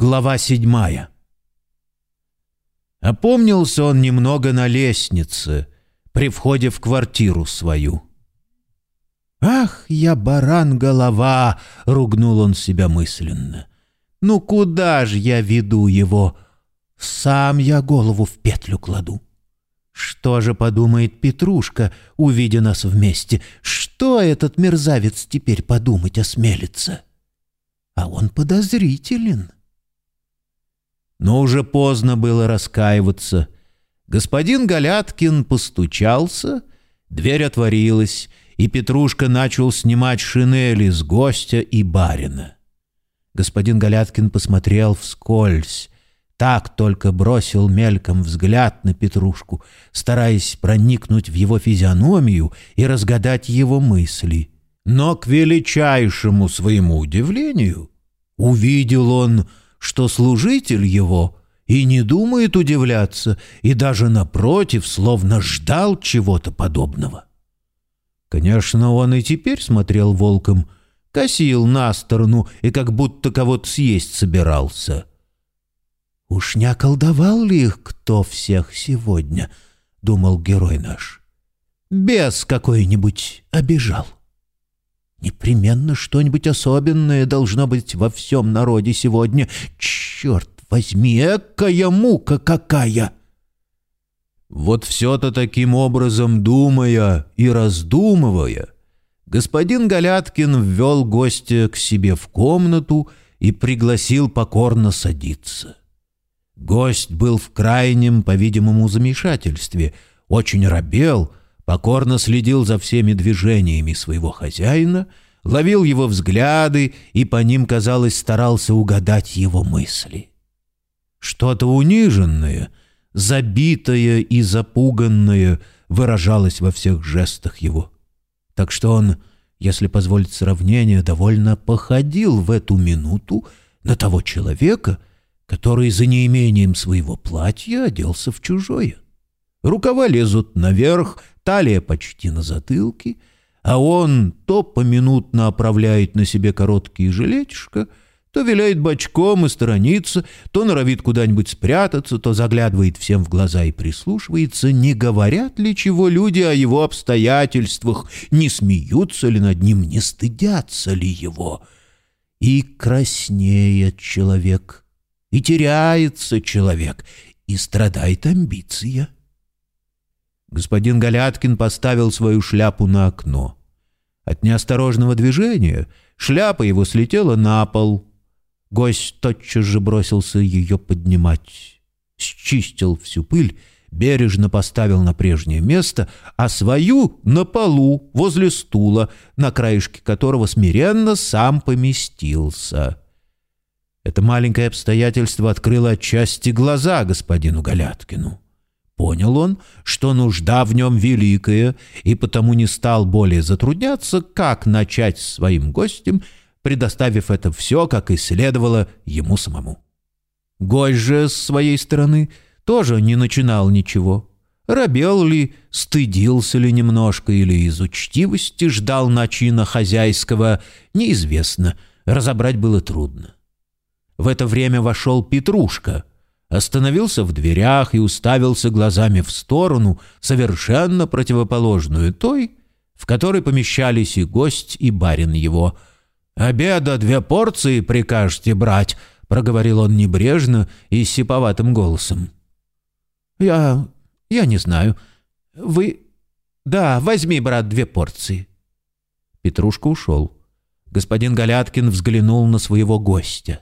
Глава седьмая. Опомнился он немного на лестнице, при входе в квартиру свою. «Ах, я баран-голова!» — ругнул он себя мысленно. «Ну куда ж я веду его? Сам я голову в петлю кладу». Что же подумает Петрушка, увидя нас вместе? Что этот мерзавец теперь подумать осмелится? А он подозрителен. Но уже поздно было раскаиваться. Господин Галяткин постучался, дверь отворилась, и Петрушка начал снимать шинели с гостя и барина. Господин Галяткин посмотрел вскользь, так только бросил мельком взгляд на Петрушку, стараясь проникнуть в его физиономию и разгадать его мысли. Но к величайшему своему удивлению увидел он, что служитель его и не думает удивляться, и даже напротив, словно ждал чего-то подобного. Конечно, он и теперь смотрел волком, косил на сторону и как будто кого-то съесть собирался. «Уж не околдовал ли их кто всех сегодня?» — думал герой наш. «Бес какой-нибудь обижал». Непременно что-нибудь особенное должно быть во всем народе сегодня. Черт возьми, экая мука какая!» Вот все-то таким образом думая и раздумывая, господин Галяткин ввел гостя к себе в комнату и пригласил покорно садиться. Гость был в крайнем, по-видимому, замешательстве, очень робел, покорно следил за всеми движениями своего хозяина, ловил его взгляды и по ним, казалось, старался угадать его мысли. Что-то униженное, забитое и запуганное выражалось во всех жестах его. Так что он, если позволить сравнение, довольно походил в эту минуту на того человека, который за неимением своего платья оделся в чужое. Рукава лезут наверх, талия почти на затылке, а он то поминутно оправляет на себе короткие жилетишко, то виляет бочком и сторонится, то норовит куда-нибудь спрятаться, то заглядывает всем в глаза и прислушивается, не говорят ли чего люди о его обстоятельствах, не смеются ли над ним, не стыдятся ли его. И краснеет человек, и теряется человек, и страдает амбиция. Господин Галяткин поставил свою шляпу на окно. От неосторожного движения шляпа его слетела на пол. Гость тотчас же бросился ее поднимать. Счистил всю пыль, бережно поставил на прежнее место, а свою — на полу, возле стула, на краешке которого смиренно сам поместился. Это маленькое обстоятельство открыло отчасти глаза господину Галяткину. Понял он, что нужда в нем великая, и потому не стал более затрудняться, как начать своим гостем, предоставив это все, как и следовало ему самому. Гость же, с своей стороны, тоже не начинал ничего. Робел ли, стыдился ли немножко или из учтивости ждал начина хозяйского, неизвестно, разобрать было трудно. В это время вошел Петрушка — остановился в дверях и уставился глазами в сторону, совершенно противоположную той, в которой помещались и гость, и барин его. «Обеда две порции прикажете брать», — проговорил он небрежно и сиповатым голосом. «Я... я не знаю. Вы... да, возьми, брат, две порции». Петрушка ушел. Господин Галяткин взглянул на своего гостя.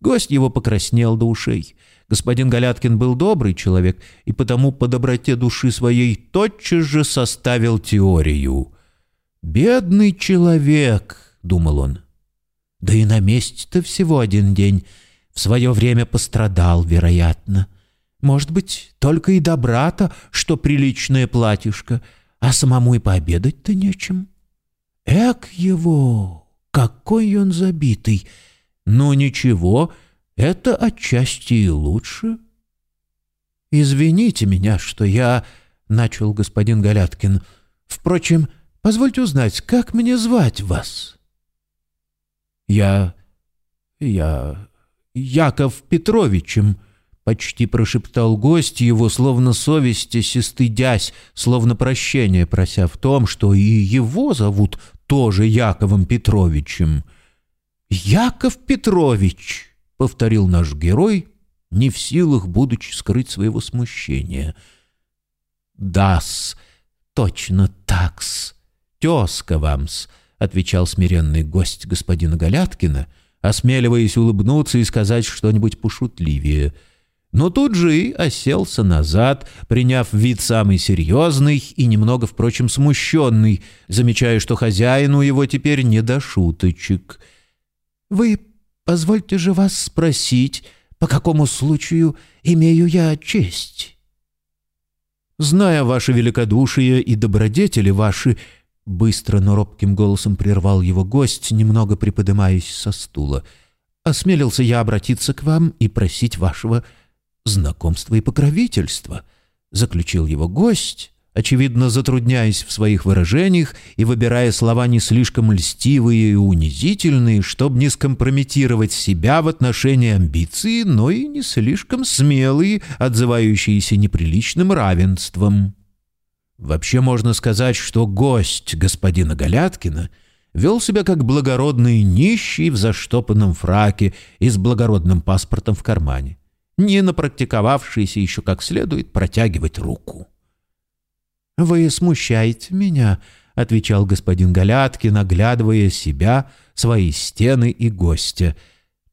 Гость его покраснел до ушей. Господин Галяткин был добрый человек и потому по доброте души своей тотчас же составил теорию. «Бедный человек», — думал он. «Да и на месте-то всего один день. В свое время пострадал, вероятно. Может быть, только и добра-то, что приличное платьишко, а самому и пообедать-то нечем. Эк его, какой он забитый! Ну ничего, — это отчасти и лучше. «Извините меня, что я...» — начал господин Галяткин. «Впрочем, позвольте узнать, как мне звать вас?» «Я... я... Яков Петровичем», — почти прошептал гость его, словно совестясь и стыдясь, словно прощения прося в том, что и его зовут тоже Яковом Петровичем. «Яков Петрович», — повторил наш герой, не в силах, будучи скрыть своего смущения. «Да-с, точно так-с, тезка вам-с», — отвечал смиренный гость господина Галяткина, осмеливаясь улыбнуться и сказать что-нибудь пошутливее — но тут же и оселся назад, приняв вид самый серьезный и немного, впрочем, смущенный, замечая, что хозяину его теперь не до шуточек. «Вы позвольте же вас спросить, по какому случаю имею я честь?» «Зная ваше великодушие и добродетели ваши...» Быстро, но робким голосом прервал его гость, немного приподымаясь со стула. «Осмелился я обратиться к вам и просить вашего знакомства и покровительства», — заключил его гость, очевидно затрудняясь в своих выражениях и выбирая слова не слишком льстивые и унизительные, чтобы не скомпрометировать себя в отношении амбиции, но и не слишком смелые, отзывающиеся неприличным равенством. Вообще можно сказать, что гость господина Галяткина вел себя как благородный нищий в заштопанном фраке и с благородным паспортом в кармане не напрактиковавшийся еще как следует протягивать руку. «Вы смущаете меня», — отвечал господин Галяткин, оглядывая себя, свои стены и гостя.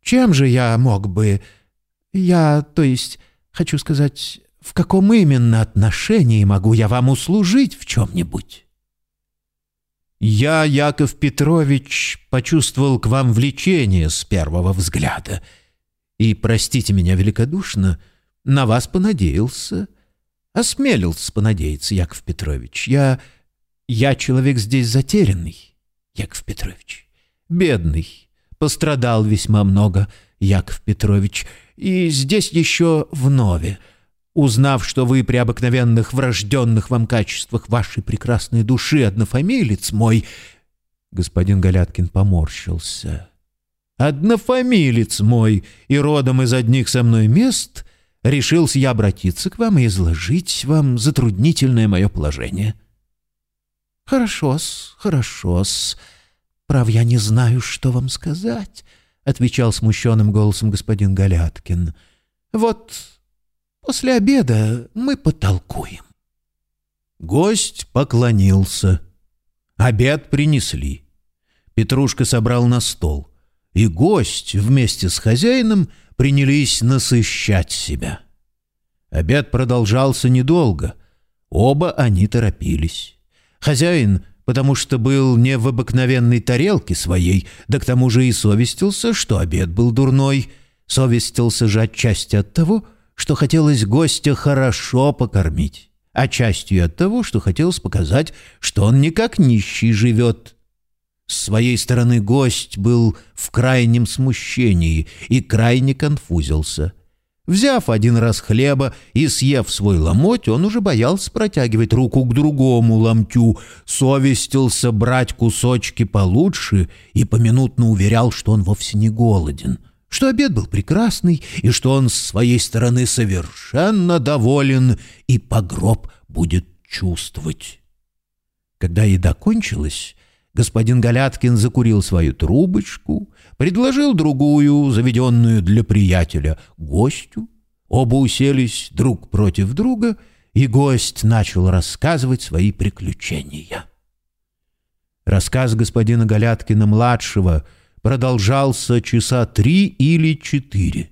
«Чем же я мог бы... Я, то есть, хочу сказать, в каком именно отношении могу я вам услужить в чем-нибудь?» «Я, Яков Петрович, почувствовал к вам влечение с первого взгляда», и, простите меня великодушно, на вас понадеялся. Осмелился понадеяться, Яков Петрович. Я... я человек здесь затерянный, Яков Петрович. Бедный, пострадал весьма много, Яков Петрович. И здесь еще вновь. Узнав, что вы при обыкновенных врожденных вам качествах вашей прекрасной души однофамилец мой, господин Галяткин поморщился однофамилец мой и родом из одних со мной мест, решился я обратиться к вам и изложить вам затруднительное мое положение. «Хорошо-с, хорошо-с. Прав, я не знаю, что вам сказать», — отвечал смущенным голосом господин Галяткин. «Вот после обеда мы потолкуем». Гость поклонился. Обед принесли. Петрушка собрал на стол — и гость вместе с хозяином принялись насыщать себя. Обед продолжался недолго. Оба они торопились. Хозяин, потому что был не в обыкновенной тарелке своей, да к тому же и совестился, что обед был дурной, совестился же отчасти от того, что хотелось гостя хорошо покормить, а частью от того, что хотелось показать, что он не как нищий живет, с своей стороны гость был в крайнем смущении и крайне конфузился. Взяв один раз хлеба и съев свой ломоть, он уже боялся протягивать руку к другому ломтю, совестился брать кусочки получше и поминутно уверял, что он вовсе не голоден, что обед был прекрасный и что он с своей стороны совершенно доволен и погроб будет чувствовать. Когда еда кончилась, Господин Галяткин закурил свою трубочку, предложил другую, заведенную для приятеля, гостю. Оба уселись друг против друга, и гость начал рассказывать свои приключения. Рассказ господина Галяткина-младшего продолжался часа три или четыре.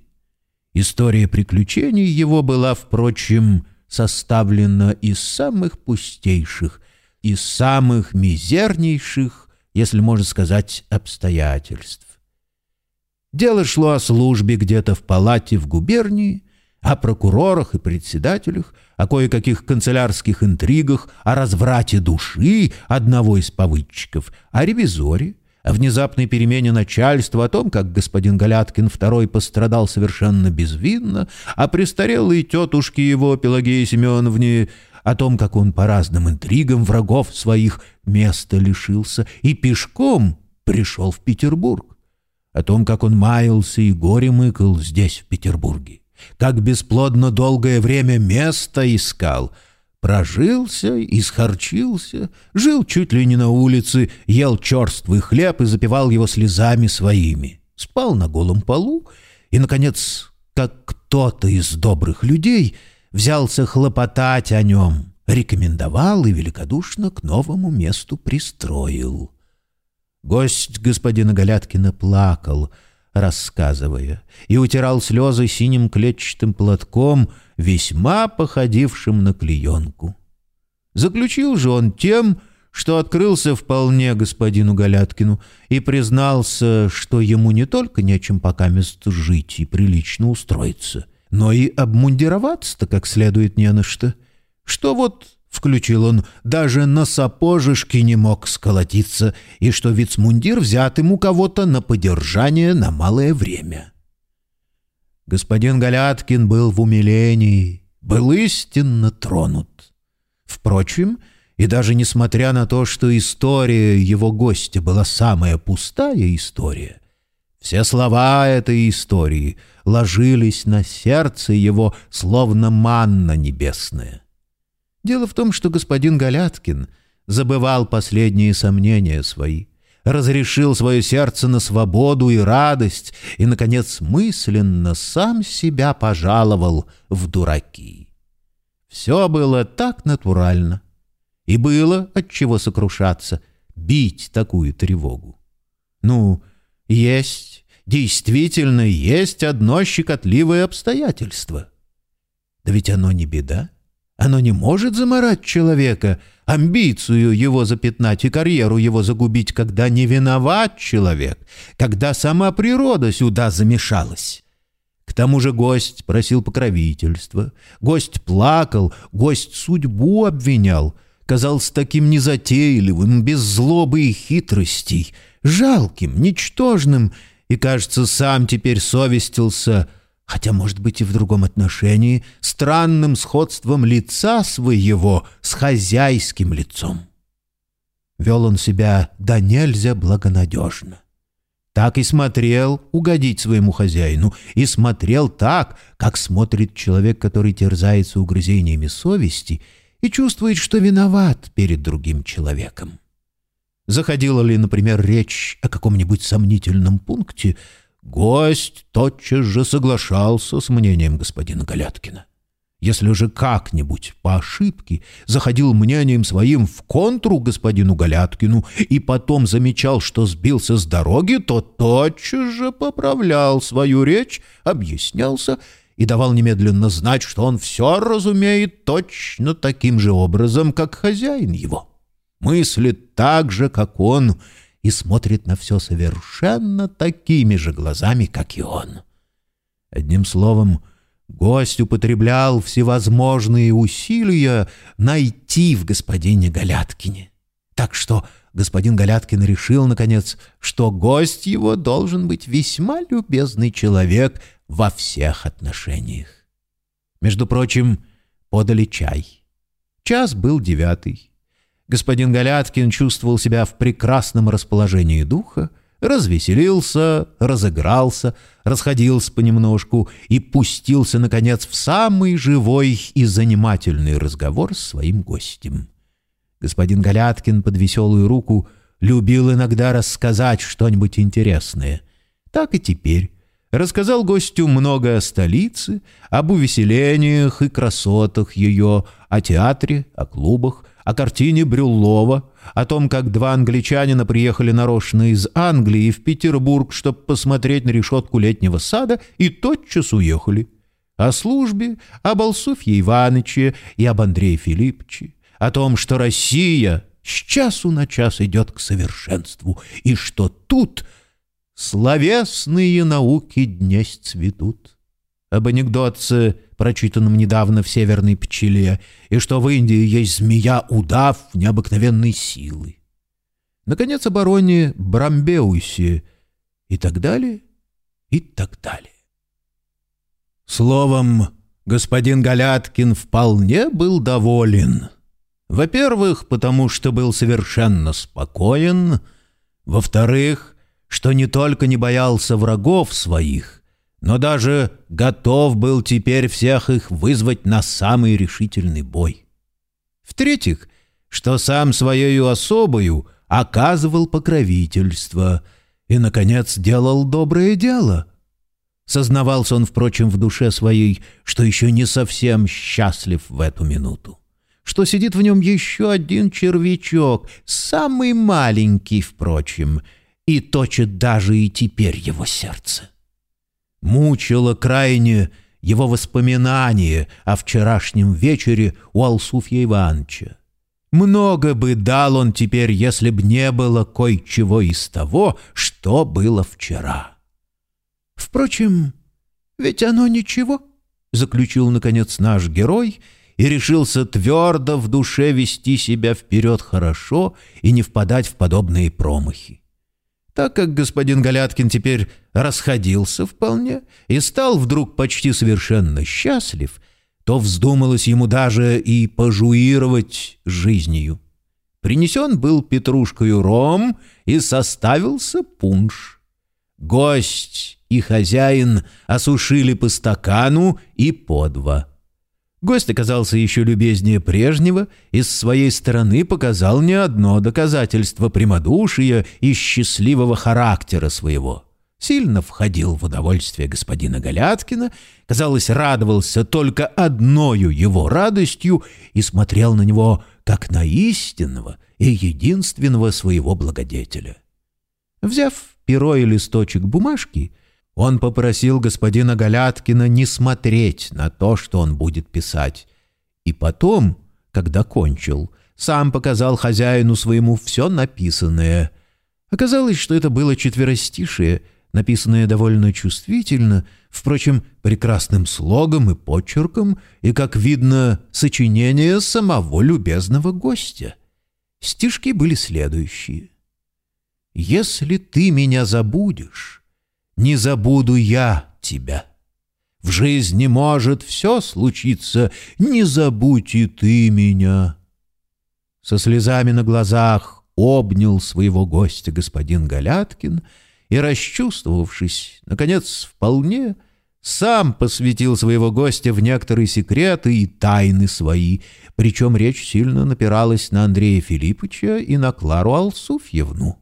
История приключений его была, впрочем, составлена из самых пустейших из самых мизернейших, если можно сказать, обстоятельств. Дело шло о службе где-то в палате в губернии, о прокурорах и председателях, о кое-каких канцелярских интригах, о разврате души одного из повыдчиков, о ревизоре, о внезапной перемене начальства, о том, как господин Галяткин II пострадал совершенно безвинно, о престарелой тетушке его, Пелагее Семеновне, о том, как он по разным интригам врагов своих места лишился и пешком пришел в Петербург, о том, как он маялся и горе мыкал здесь, в Петербурге, как бесплодно долгое время место искал, прожился, исхорчился, жил чуть ли не на улице, ел черствый хлеб и запивал его слезами своими, спал на голом полу и, наконец, как кто-то из добрых людей взялся хлопотать о нем, рекомендовал и великодушно к новому месту пристроил. Гость господина Галяткина плакал, рассказывая, и утирал слезы синим клетчатым платком, весьма походившим на клеенку. Заключил же он тем, что открылся вполне господину Галяткину и признался, что ему не только нечем пока место жить и прилично устроиться, но и обмундироваться-то как следует не на что, что вот включил он, даже на сапожишки не мог сколотиться, и что вицмундир взят ему кого-то на подержание на малое время. Господин Галяткин был в умилении, был истинно тронут. Впрочем, и даже несмотря на то, что история его гостя была самая пустая история, все слова этой истории ложились на сердце его, словно манна небесная. Дело в том, что господин Галяткин забывал последние сомнения свои, разрешил свое сердце на свободу и радость и, наконец, мысленно сам себя пожаловал в дураки. Все было так натурально, и было от чего сокрушаться, бить такую тревогу. Ну, есть, действительно есть одно щекотливое обстоятельство. Да ведь оно не беда. Оно не может заморать человека, амбицию его запятнать и карьеру его загубить, когда не виноват человек, когда сама природа сюда замешалась. К тому же гость просил покровительства, гость плакал, гость судьбу обвинял, казался таким незатейливым, без злобы и хитростей, жалким, ничтожным, и, кажется, сам теперь совестился — хотя, может быть, и в другом отношении, странным сходством лица своего с хозяйским лицом. Вел он себя да нельзя благонадежно. Так и смотрел угодить своему хозяину, и смотрел так, как смотрит человек, который терзается угрызениями совести и чувствует, что виноват перед другим человеком. Заходила ли, например, речь о каком-нибудь сомнительном пункте — Гость тотчас же соглашался с мнением господина Галяткина. Если же как-нибудь по ошибке заходил мнением своим в контру господину Галяткину и потом замечал, что сбился с дороги, то тотчас же поправлял свою речь, объяснялся и давал немедленно знать, что он все разумеет точно таким же образом, как хозяин его. Мыслит так же, как он, и смотрит на все совершенно такими же глазами, как и он. Одним словом, гость употреблял всевозможные усилия найти в господине Галяткине. Так что господин Галяткин решил, наконец, что гость его должен быть весьма любезный человек во всех отношениях. Между прочим, подали чай. Час был девятый. Господин Галяткин чувствовал себя в прекрасном расположении духа, развеселился, разыгрался, расходился понемножку и пустился, наконец, в самый живой и занимательный разговор с своим гостем. Господин Галяткин под веселую руку любил иногда рассказать что-нибудь интересное. Так и теперь. Рассказал гостю много о столице, об увеселениях и красотах ее, о театре, о клубах, о картине Брюллова, о том, как два англичанина приехали нарочно из Англии в Петербург, чтобы посмотреть на решетку летнего сада, и тотчас уехали. О службе, об Алсуфье Иваныче и об Андрее Филипповиче, о том, что Россия с часу на час идет к совершенству, и что тут словесные науки днесь цветут. Об анекдотце прочитанном недавно в «Северной пчеле», и что в Индии есть змея-удав необыкновенной силы. Наконец, о бароне Брамбеусе и так далее, и так далее. Словом, господин Галяткин вполне был доволен. Во-первых, потому что был совершенно спокоен. Во-вторых, что не только не боялся врагов своих, но даже готов был теперь всех их вызвать на самый решительный бой. В-третьих, что сам своею особою оказывал покровительство и, наконец, делал доброе дело. Сознавался он, впрочем, в душе своей, что еще не совсем счастлив в эту минуту что сидит в нем еще один червячок, самый маленький, впрочем, и точит даже и теперь его сердце. Мучило крайне его воспоминание о вчерашнем вечере у Алсуфья Ивановича. Много бы дал он теперь, если б не было кое-чего из того, что было вчера. Впрочем, ведь оно ничего, — заключил, наконец, наш герой — и решился твердо в душе вести себя вперед хорошо и не впадать в подобные промахи. Так как господин Галяткин теперь расходился вполне и стал вдруг почти совершенно счастлив, то вздумалось ему даже и пожуировать жизнью. Принесен был петрушкою ром и составился пунш. Гость и хозяин осушили по стакану и по два. Гость оказался еще любезнее прежнего и с своей стороны показал не одно доказательство прямодушия и счастливого характера своего. Сильно входил в удовольствие господина Галяткина, казалось, радовался только одною его радостью и смотрел на него как на истинного и единственного своего благодетеля. Взяв перо и листочек бумажки, он попросил господина Галяткина не смотреть на то, что он будет писать. И потом, когда кончил, сам показал хозяину своему все написанное. Оказалось, что это было четверостишие, написанное довольно чувствительно, впрочем, прекрасным слогом и почерком, и, как видно, сочинение самого любезного гостя. Стишки были следующие. «Если ты меня забудешь...» не забуду я тебя. В жизни может все случиться, не забудь и ты меня. Со слезами на глазах обнял своего гостя господин Галяткин и, расчувствовавшись, наконец, вполне, сам посвятил своего гостя в некоторые секреты и тайны свои, причем речь сильно напиралась на Андрея Филипповича и на Клару Алсуфьевну.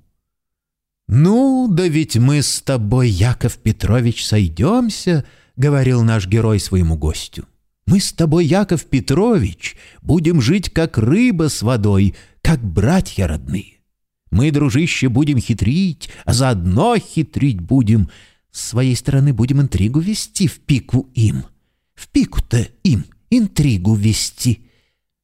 «Ну, да ведь мы с тобой, Яков Петрович, сойдемся», — говорил наш герой своему гостю. «Мы с тобой, Яков Петрович, будем жить как рыба с водой, как братья родные. Мы, дружище, будем хитрить, а заодно хитрить будем. С своей стороны будем интригу вести в пику им. В пику-то им интригу вести.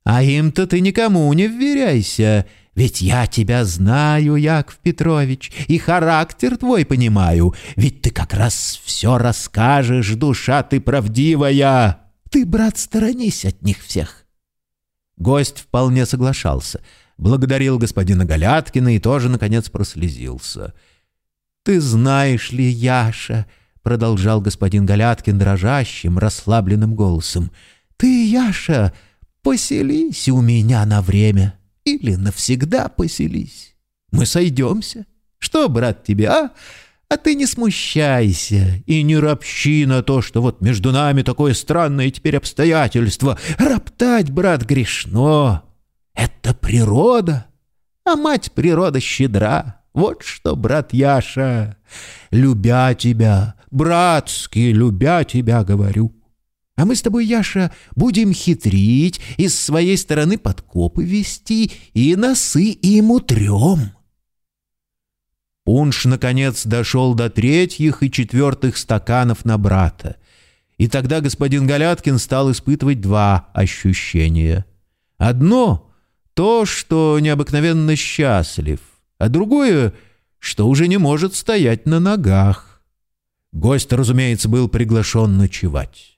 А им-то ты никому не вверяйся, ведь я тебя знаю, Яков Петрович, и характер твой понимаю. Ведь ты как раз все расскажешь, душа ты правдивая. Ты, брат, сторонись от них всех». Гость вполне соглашался, благодарил господина Галяткина и тоже, наконец, прослезился. «Ты знаешь ли, Яша, — продолжал господин Галяткин дрожащим, расслабленным голосом, — ты, Яша, поселись у меня на время» или навсегда поселись. Мы сойдемся. Что, брат, тебе, а? А ты не смущайся и не ропщи на то, что вот между нами такое странное теперь обстоятельство. Роптать, брат, грешно. Это природа, а мать природа щедра. Вот что, брат Яша, любя тебя, братски любя тебя, говорю, а мы с тобой, Яша, будем хитрить, и с своей стороны подкопы вести, и носы им утрем. Пунш, наконец, дошел до третьих и четвертых стаканов на брата. И тогда господин Галяткин стал испытывать два ощущения. Одно — то, что необыкновенно счастлив, а другое — что уже не может стоять на ногах. Гость, разумеется, был приглашен ночевать.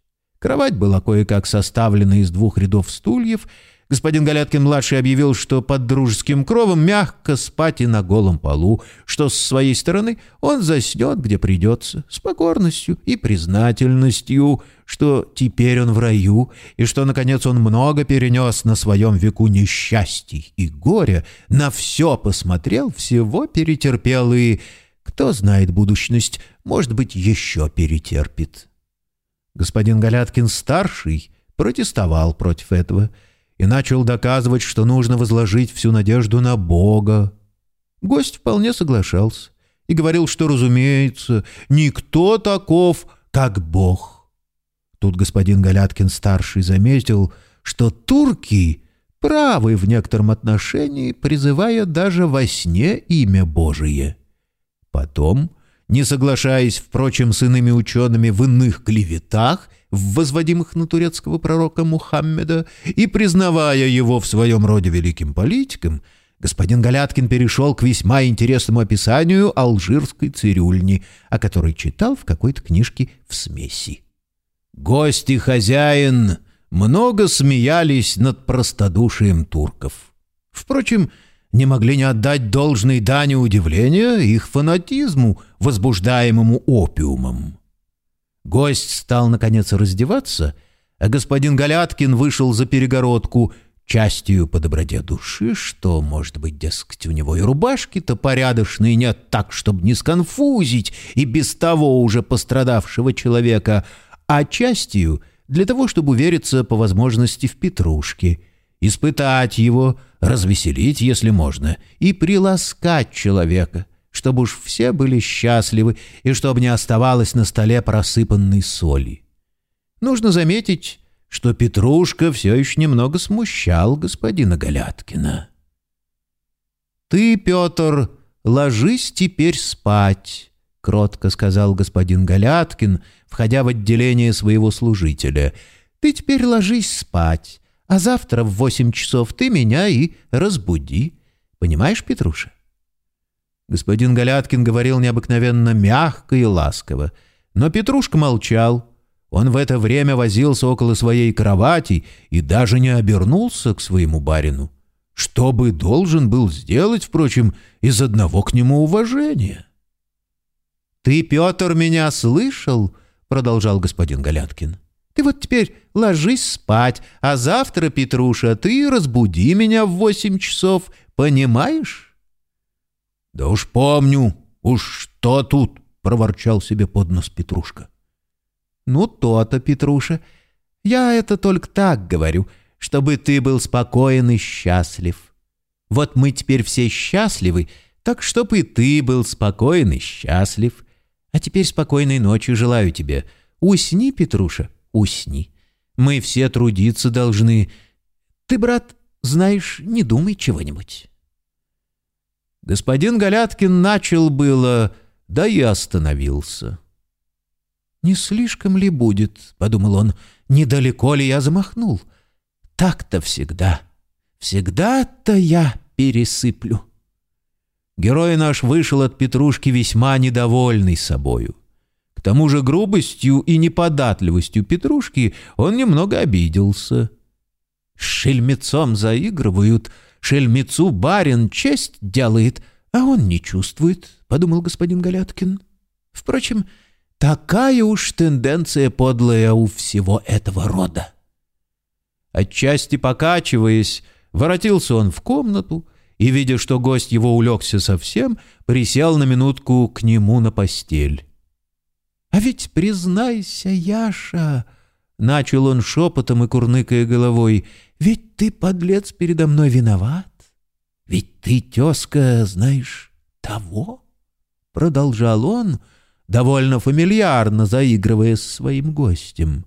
Кровать была кое-как составлена из двух рядов стульев. Господин Галяткин-младший объявил, что под дружеским кровом мягко спать и на голом полу, что с своей стороны он заснет, где придется, с покорностью и признательностью, что теперь он в раю, и что, наконец, он много перенес на своем веку несчастий и горя, на все посмотрел, всего перетерпел и Кто знает будущность, может быть, еще перетерпит. Господин Галяткин-старший протестовал против этого и начал доказывать, что нужно возложить всю надежду на Бога. Гость вполне соглашался и говорил, что, разумеется, никто таков, как Бог. Тут господин Галяткин-старший заметил, что турки правы в некотором отношении, призывая даже во сне имя Божие. Потом, не соглашаясь, впрочем, с иными учеными в иных клеветах, возводимых на турецкого пророка Мухаммеда, и признавая его в своем роде великим политиком, господин Галяткин перешел к весьма интересному описанию алжирской цирюльни, о которой читал в какой-то книжке в смеси. «Гость и хозяин много смеялись над простодушием турков. Впрочем, не могли не отдать должной дани удивления их фанатизму, возбуждаемому опиумом. Гость стал, наконец, раздеваться, а господин Галяткин вышел за перегородку, частью по доброте души, что, может быть, дескать, у него и рубашки-то порядочные нет так, чтобы не сконфузить и без того уже пострадавшего человека, а частью для того, чтобы увериться по возможности в Петрушке, испытать его, развеселить, если можно, и приласкать человека, чтобы уж все были счастливы и чтобы не оставалось на столе просыпанной соли. Нужно заметить, что Петрушка все еще немного смущал господина Галяткина. «Ты, Петр, ложись теперь спать», — кротко сказал господин Галяткин, входя в отделение своего служителя. «Ты теперь ложись спать, а завтра в восемь часов ты меня и разбуди. Понимаешь, Петруша?» Господин Галяткин говорил необыкновенно мягко и ласково, но Петрушка молчал. Он в это время возился около своей кровати и даже не обернулся к своему барину. Что бы должен был сделать, впрочем, из одного к нему уважения? «Ты, Петр, меня слышал?» — продолжал господин Галяткин. «Ты вот теперь ложись спать, а завтра, Петруша, ты разбуди меня в восемь часов, понимаешь?» «Да уж помню, уж что тут!» — проворчал себе под нос Петрушка. «Ну, то-то, Петруша. Я это только так говорю, чтобы ты был спокоен и счастлив. Вот мы теперь все счастливы, так чтоб и ты был спокоен и счастлив. А теперь спокойной ночи желаю тебе. Усни, Петруша, усни. Мы все трудиться должны. Ты, брат, знаешь, не думай чего-нибудь». Господин Галяткин начал было, да и остановился. «Не слишком ли будет, — подумал он, — недалеко ли я замахнул? Так-то всегда, всегда-то я пересыплю». Герой наш вышел от Петрушки весьма недовольный собою. К тому же грубостью и неподатливостью Петрушки он немного обиделся. С шельмецом заигрывают, шельмецу барин честь делает, а он не чувствует, — подумал господин Галяткин. Впрочем, такая уж тенденция подлая у всего этого рода. Отчасти покачиваясь, воротился он в комнату, и, видя, что гость его улегся совсем, присел на минутку к нему на постель. «А ведь, признайся, Яша!» — начал он шепотом и курныкая головой. «Ведь ты, подлец, передо мной виноват. Ведь ты, тезка, знаешь, того?» Продолжал он, довольно фамильярно заигрывая с своим гостем.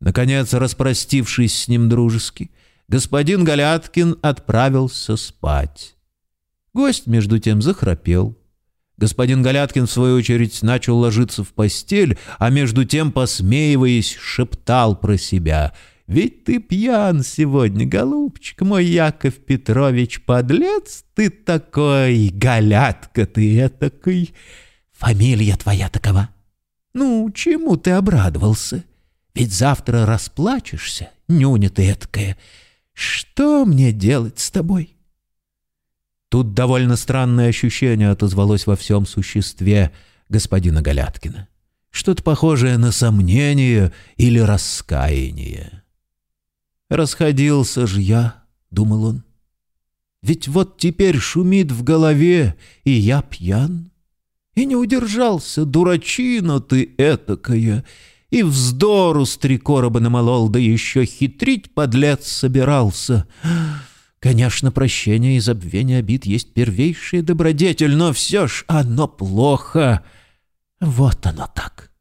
Наконец, распростившись с ним дружески, — господин Галяткин отправился спать. Гость, между тем, захрапел. Господин Галяткин, в свою очередь, начал ложиться в постель, а между тем, посмеиваясь, шептал про себя. «Ведь ты пьян сегодня, голубчик мой Яков Петрович, подлец ты такой, Галятка ты этакой, фамилия твоя такова. Ну, чему ты обрадовался? Ведь завтра расплачешься, нюня ты этакая». Что мне делать с тобой?» Тут довольно странное ощущение отозвалось во всем существе господина Галяткина. Что-то похожее на сомнение или раскаяние. «Расходился ж я», — думал он. «Ведь вот теперь шумит в голове, и я пьян. И не удержался, дурачина ты этакая, и вздору с три короба намолол, да еще хитрить подлец собирался. Конечно, прощение и забвение обид есть первейший добродетель, но все ж оно плохо. Вот оно так.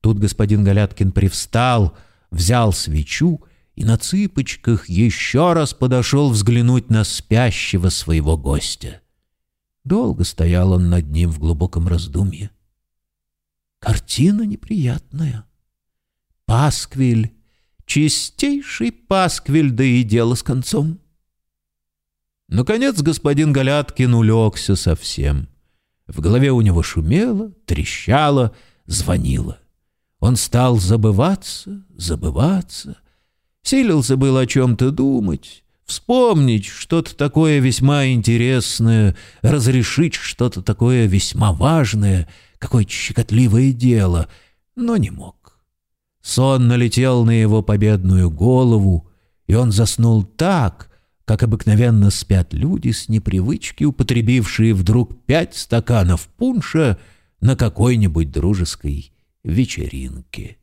Тут господин Галяткин привстал, взял свечу и на цыпочках еще раз подошел взглянуть на спящего своего гостя. Долго стоял он над ним в глубоком раздумье. Картина неприятная. Пасквиль, чистейший пасквиль, да и дело с концом. Наконец господин Галяткин улегся совсем. В голове у него шумело, трещало, звонило. Он стал забываться, забываться. Силился было о чем-то думать, вспомнить что-то такое весьма интересное, разрешить что-то такое весьма важное, какое-то щекотливое дело, но не мог. Сон налетел на его победную голову, и он заснул так, как обыкновенно спят люди с непривычки, употребившие вдруг пять стаканов пунша на какой-нибудь дружеской вечеринке.